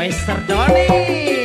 maestro. Johnny